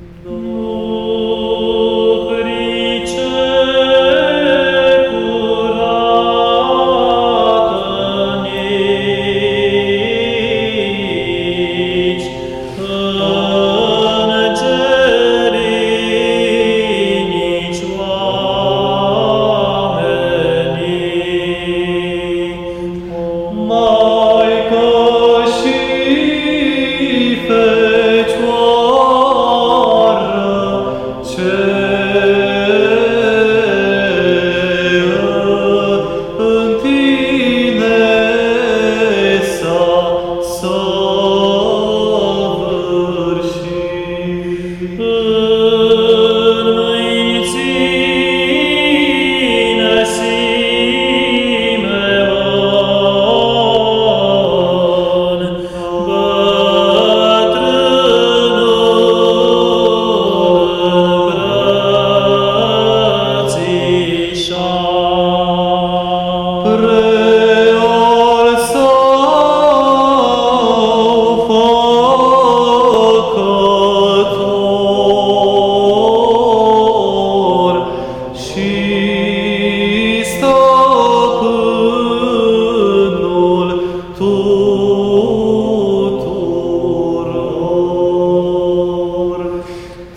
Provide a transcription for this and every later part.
No.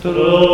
Tuturor.